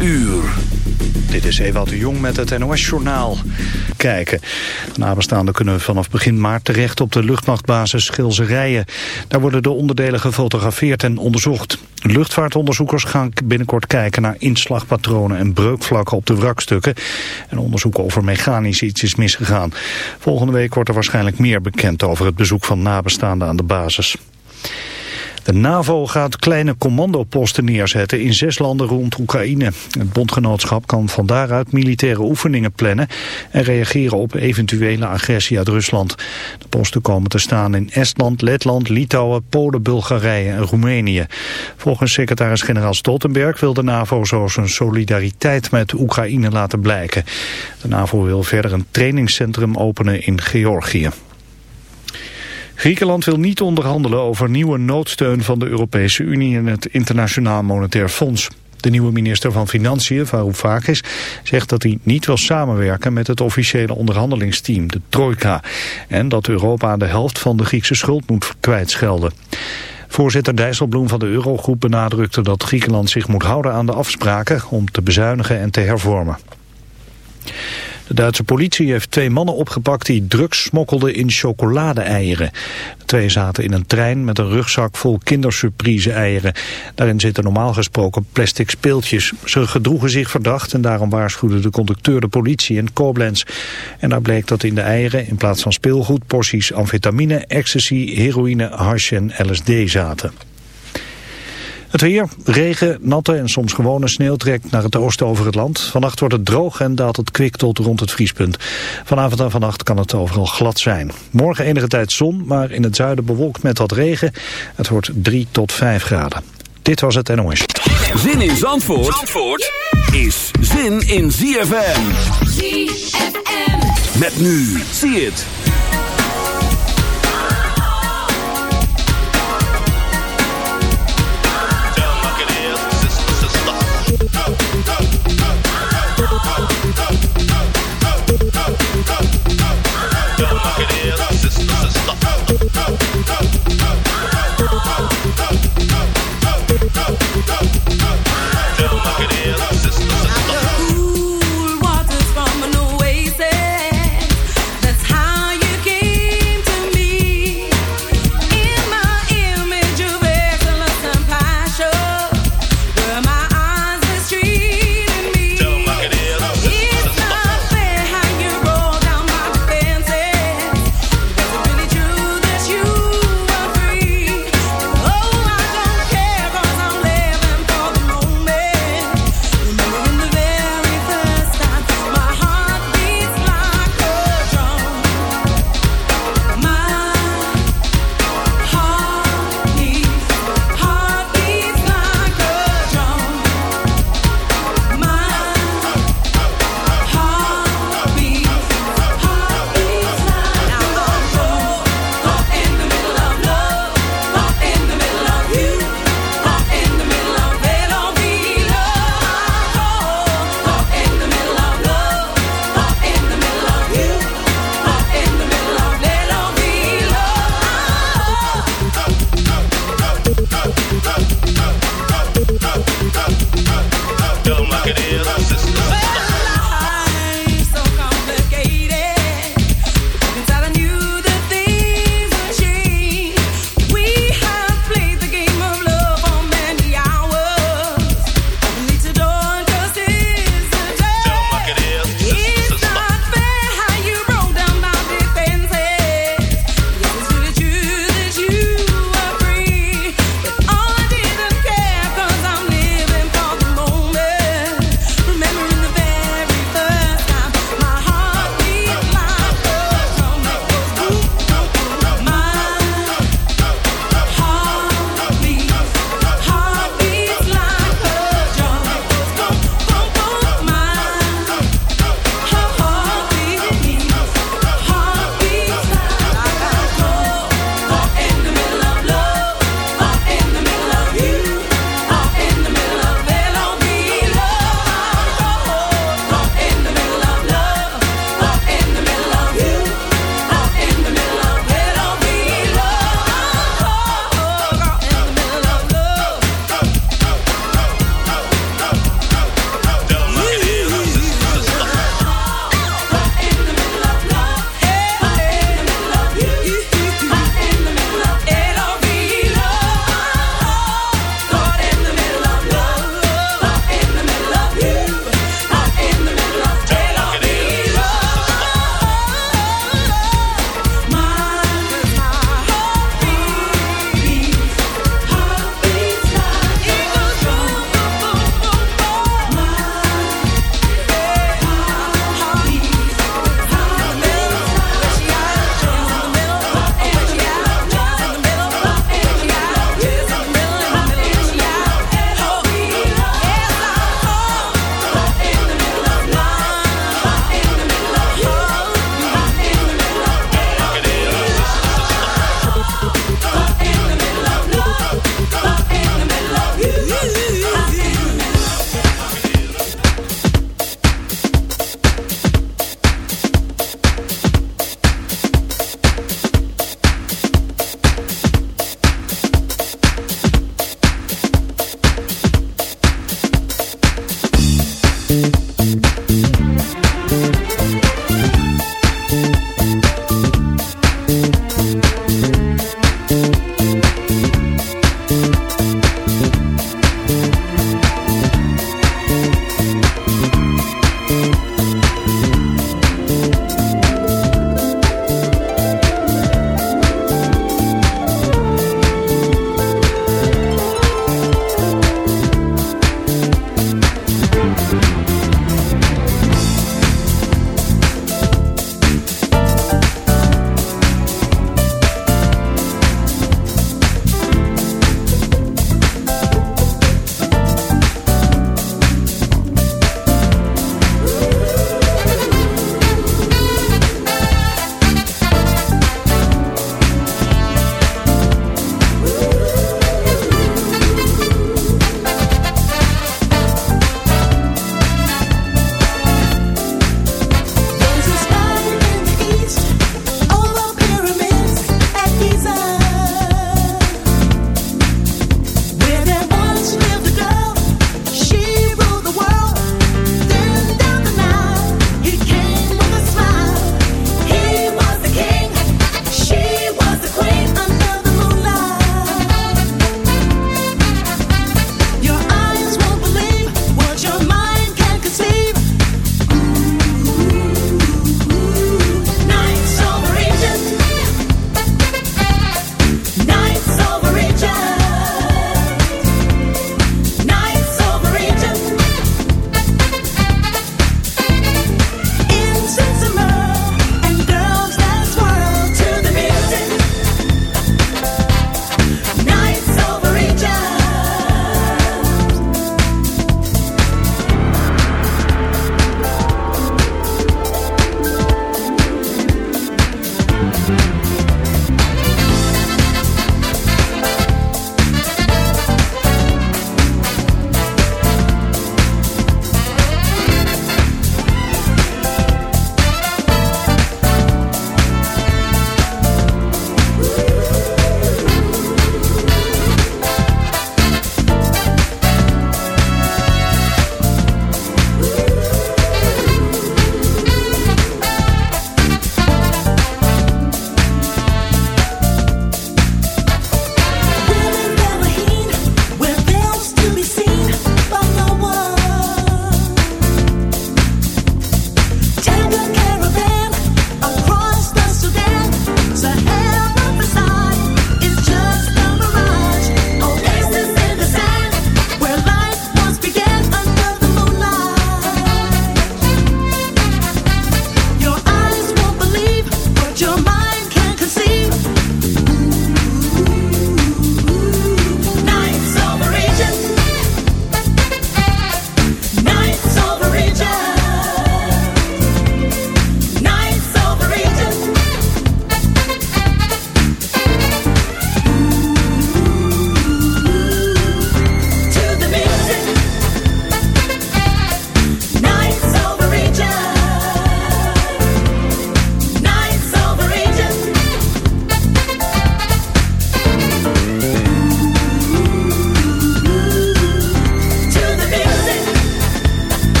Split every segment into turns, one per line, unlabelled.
uur. Dit is Ewout de Jong met het NOS-journaal. Kijken. De nabestaanden kunnen vanaf begin maart terecht op de luchtmachtbasis Schilzerijen. Daar worden de onderdelen gefotografeerd en onderzocht. Luchtvaartonderzoekers gaan binnenkort kijken naar inslagpatronen en breukvlakken op de wrakstukken. En onderzoeken of er mechanisch iets is misgegaan. Volgende week wordt er waarschijnlijk meer bekend over het bezoek van nabestaanden aan de basis. De NAVO gaat kleine commandoposten neerzetten in zes landen rond Oekraïne. Het bondgenootschap kan van daaruit militaire oefeningen plannen en reageren op eventuele agressie uit Rusland. De posten komen te staan in Estland, Letland, Litouwen, Polen, Bulgarije en Roemenië. Volgens secretaris-generaal Stoltenberg wil de NAVO zo zijn solidariteit met Oekraïne laten blijken. De NAVO wil verder een trainingscentrum openen in Georgië. Griekenland wil niet onderhandelen over nieuwe noodsteun van de Europese Unie en het Internationaal Monetair Fonds. De nieuwe minister van Financiën, Varoufakis, zegt dat hij niet wil samenwerken met het officiële onderhandelingsteam, de Trojka. En dat Europa de helft van de Griekse schuld moet kwijtschelden. Voorzitter Dijsselbloem van de Eurogroep benadrukte dat Griekenland zich moet houden aan de afspraken om te bezuinigen en te hervormen. De Duitse politie heeft twee mannen opgepakt die drugs smokkelden in chocolade-eieren. De twee zaten in een trein met een rugzak vol kindersurprise-eieren. Daarin zitten normaal gesproken plastic speeltjes. Ze gedroegen zich verdacht en daarom waarschuwde de conducteur de politie in Koblenz. En daar bleek dat in de eieren in plaats van speelgoed porties amfetamine, ecstasy, heroïne, hash en LSD zaten. Het weer, regen, natte en soms gewone sneeuw trekt naar het oosten over het land. Vannacht wordt het droog en daalt het kwik tot rond het vriespunt. Vanavond en vannacht kan het overal glad zijn. Morgen enige tijd zon, maar in het zuiden bewolkt met wat regen. Het wordt 3 tot 5 graden. Dit was het NOS.
Zin in Zandvoort, Zandvoort is zin in ZFM. ZFM. Met nu, zie het.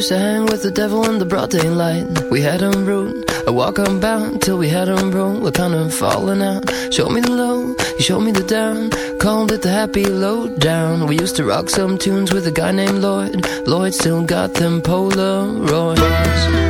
Used to hang with the devil in the broad daylight. We had him rude, I walk unbound till we had him broke. We're kind of falling out. Showed me the low, he showed me the down. Called it the happy low down. We used to rock some tunes with a guy named Lloyd. Lloyd still got them Polaroids.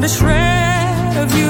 not a shred of you.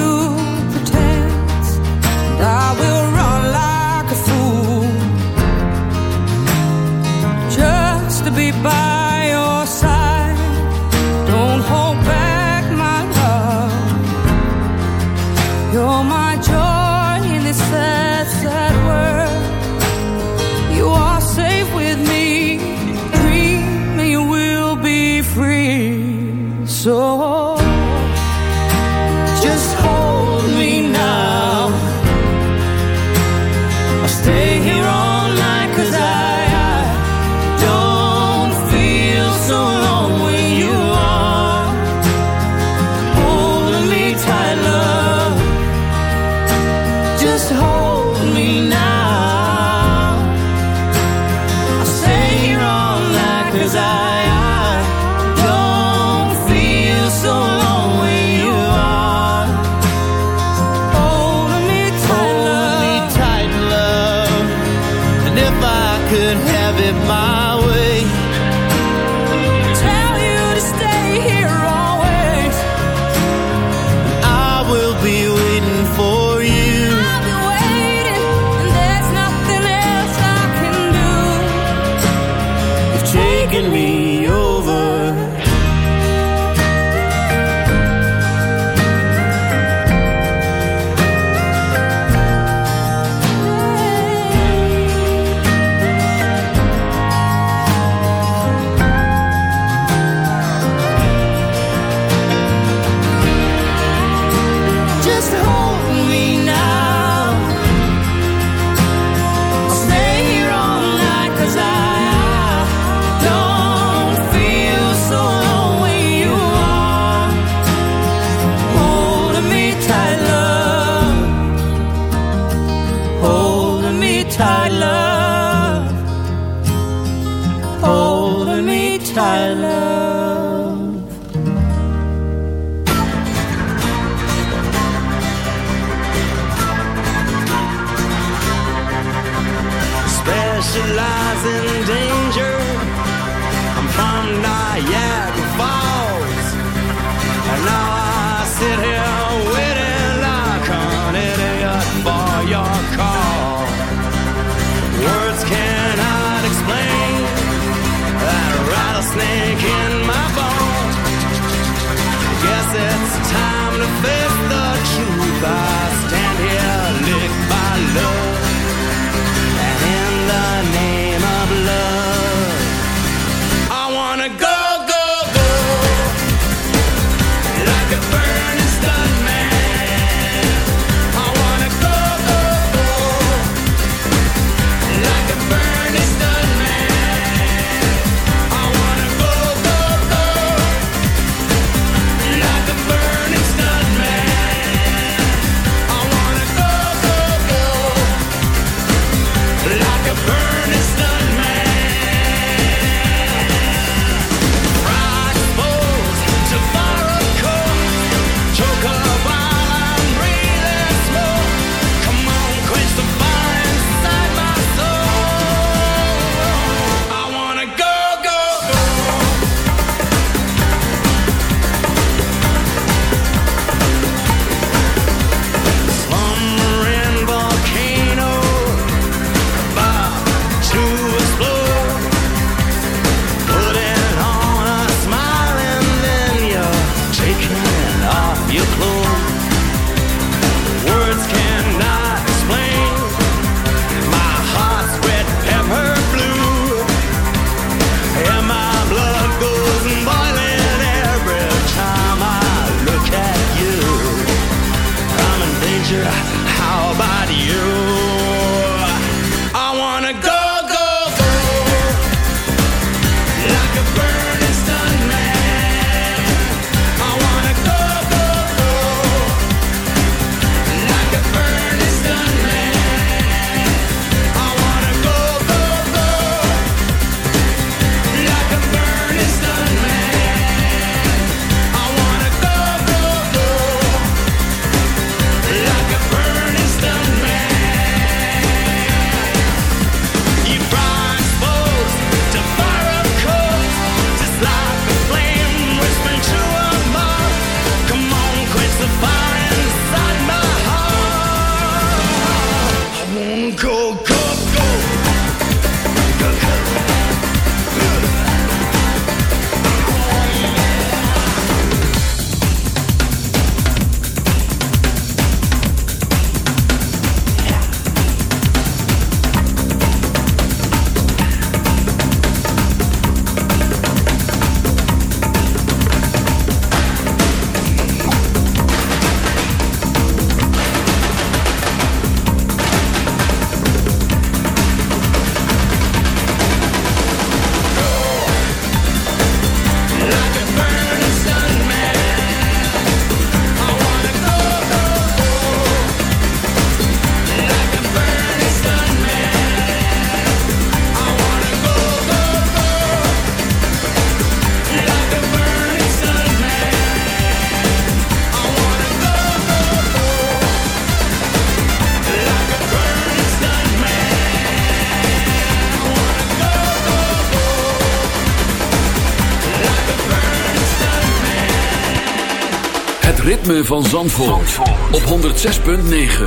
Van Zandvoort, op 106.9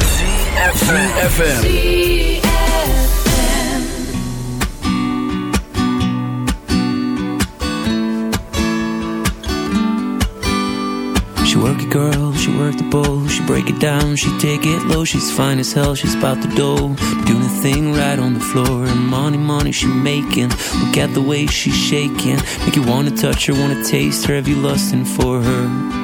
FM.
She work it girl, she work the bowl. She break it down, she take it low. She's fine as hell, she's about the dough. Doing a thing right on the floor. And money, money she making. Look at the way she's shaking. Make you wanna touch her, wanna taste her. Have you lusting for her?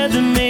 said to me.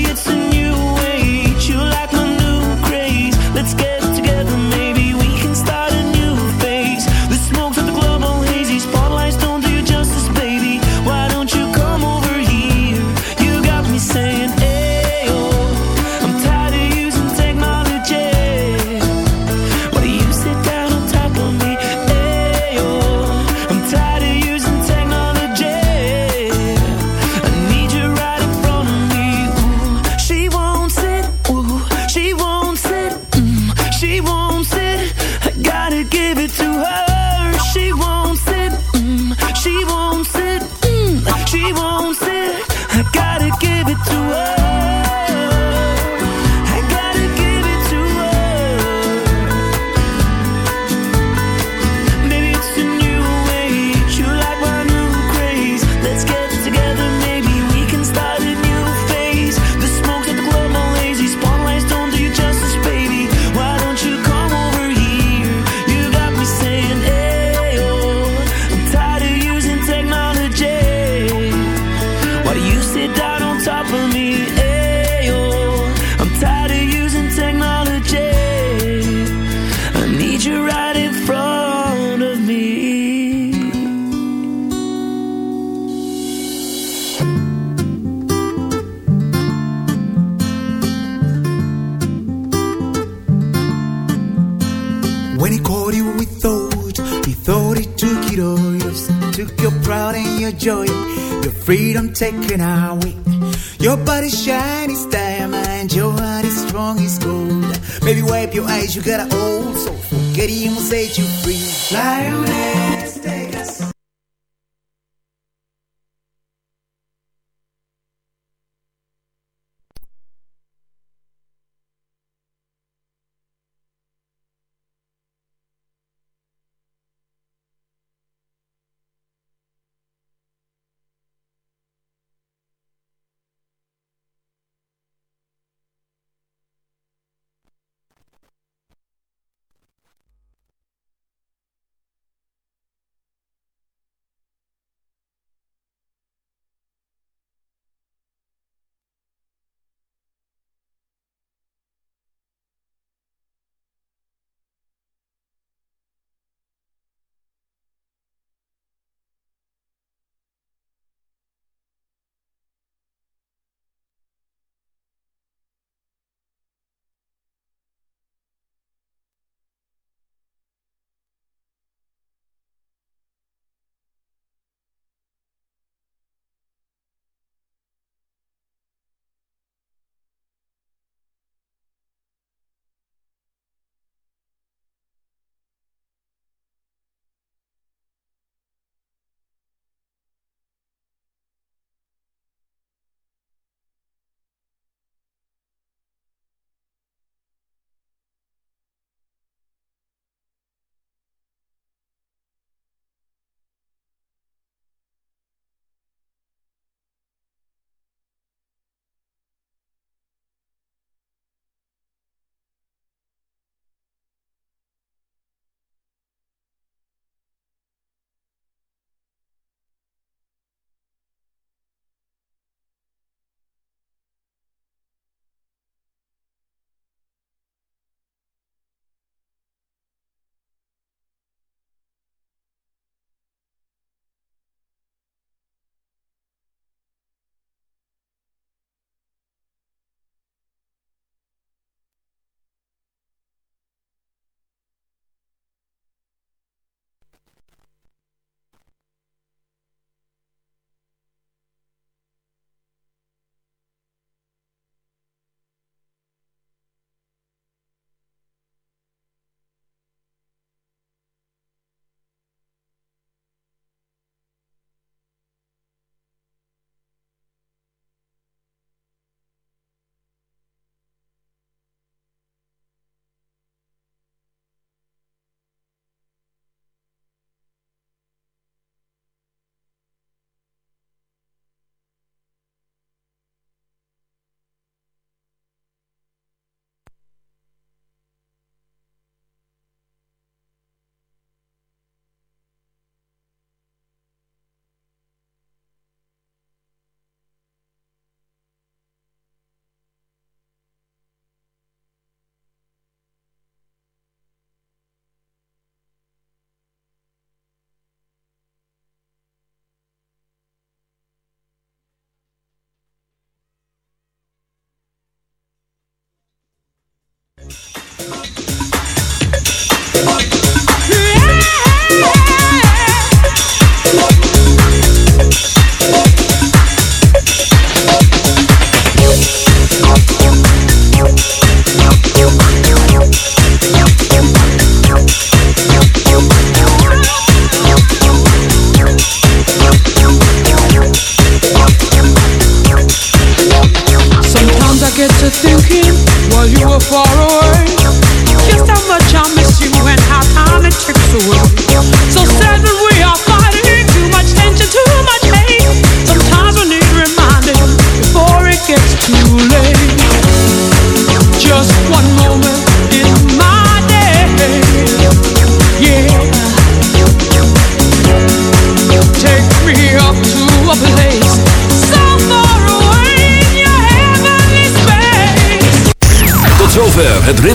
freedom taken away. Your body's shiny as diamond, your heart is strong as gold. Baby, wipe your eyes, you got an old soul. Forget him set you free.